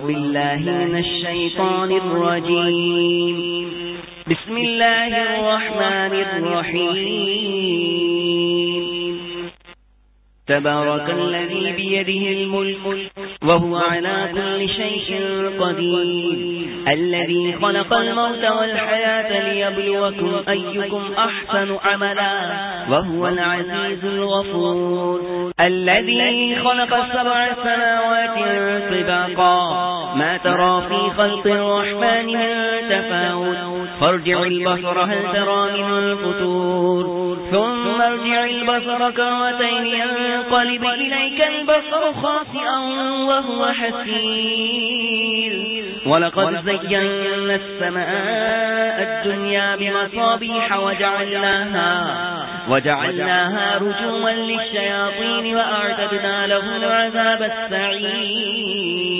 أعوذ بالله من الشيطان الرجيم. بسم الله الرحمن الرحيم. تبارك الذي بيده الملك وهو على كل شيء قدير. الذي خلق الموت والحياة ليبلوكم أيكم أحسن عملا. وهو العزيز الغفور. الذي خلق السبع سماوات طباقا. ما ترى في خلق الرحمن من تفاوت. فارجع البصر هل ترى من الفتور ثم ارجع البصر كرتين ينقلب إليك البصر خاسئا وهو حسير. ولقد زينا السماء الدنيا بمصابيح وجعلناها وجعلناها رجوما للشياطين وأعددنا لهم عذاب السعير.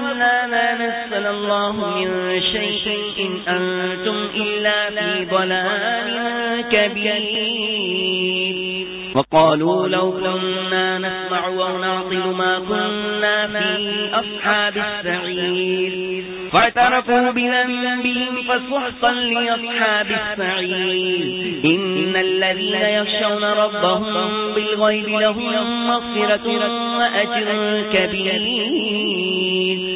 ما مسنا الله من شيء إن أنتم إلا في ضلال كبير وقالوا لو كنا نسمع ونعطل ما كنا في أصحاب السعير فاعترفوا بذنبهم فصحصا لأصحاب السعير إن الذين يخشون ربهم بالغيب لهم مصرة وأجر كبير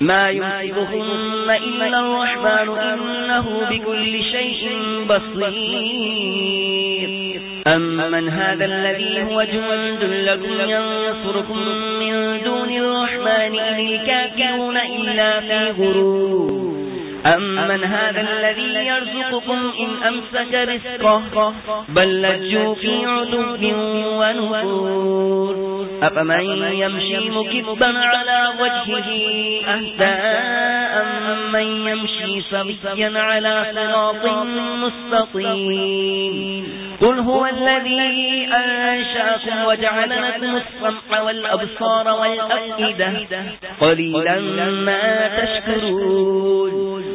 ما يمسكهن إلا الرحمن إنه بكل شيء بصير. أمن هذا الذي هو جند لكم ينصركم من دون الرحمن إن الكافرون إلا في غرور. أمن هذا الذي يرزقكم إن أمسك رزقه بل لجوا في عدو ونفور أفمن يمشي مكبا على وجهه أهدى أمن يمشي صبيا على صراط مستطيم قل هو الذي أنشأكم وجعل لكم السمع والأبصار والأفئدة قليلا ما تشكرون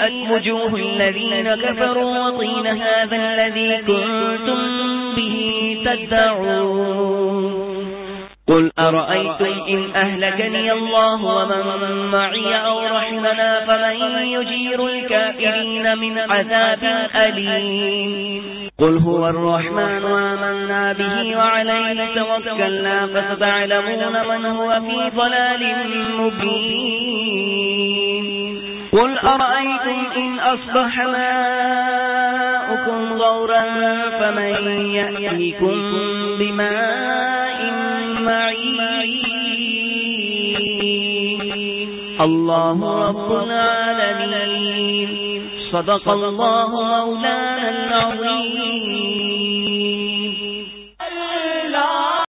أسمت وجوه الذين كفروا وطين هذا الذي كنتم به تدعون قل أرأيتم إن أهلكني الله ومن معي أو رحمنا فمن يجير الكافرين من عذاب أليم قل هو الرحمن وآمنا به وعليه توكلنا فستعلمون من هو في ضلال مبين قل أرأيتم إن أصبح ماؤكم غورا فمن يأتيكم بماء معين الله رب العالمين صدق الله مولانا العظيم